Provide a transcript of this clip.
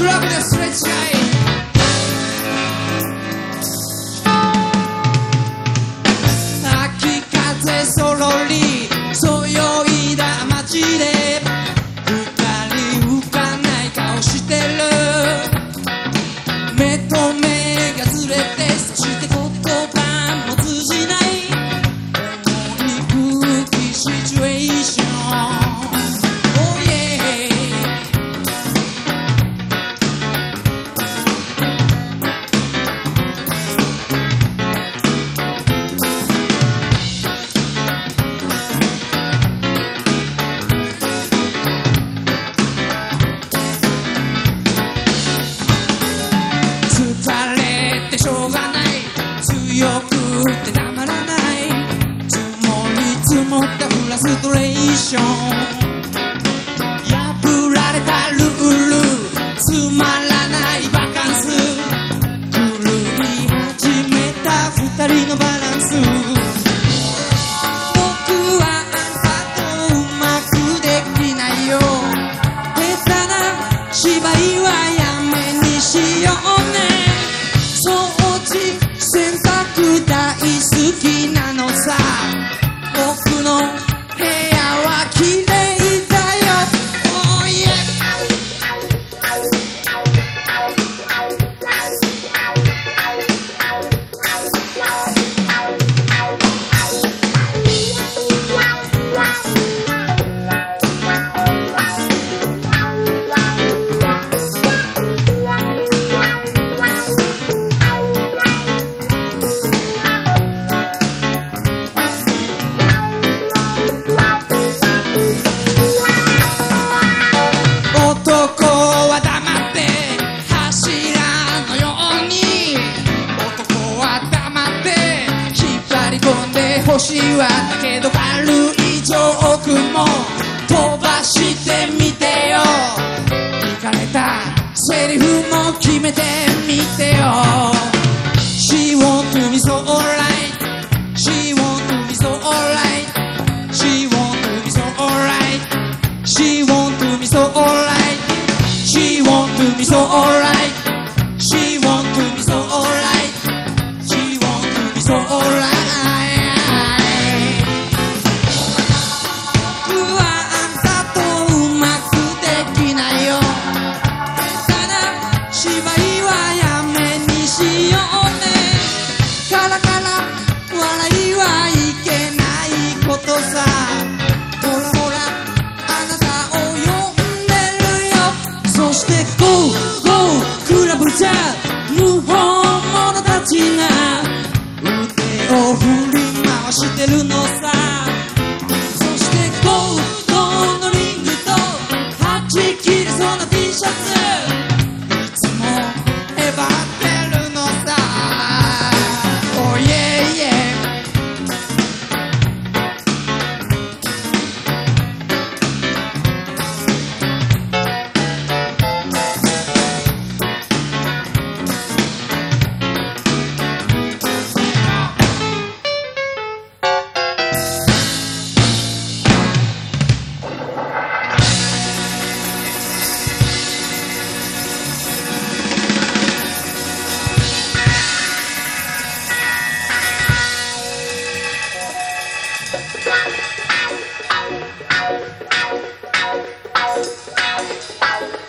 Krok na srdcaj consideration しいわだけど軽いジョークも飛ばしてみてよ聞かれたセリフも決めてみてよ She want to be so alright She want to be so alright She want to be so alright She want to be so alright She want to be so alright She want to be so alright She want to be so alright ラブじゃ無本者たちが腕を振り回してるのさ Ow, ow, ow, ow, ow, ow, ow.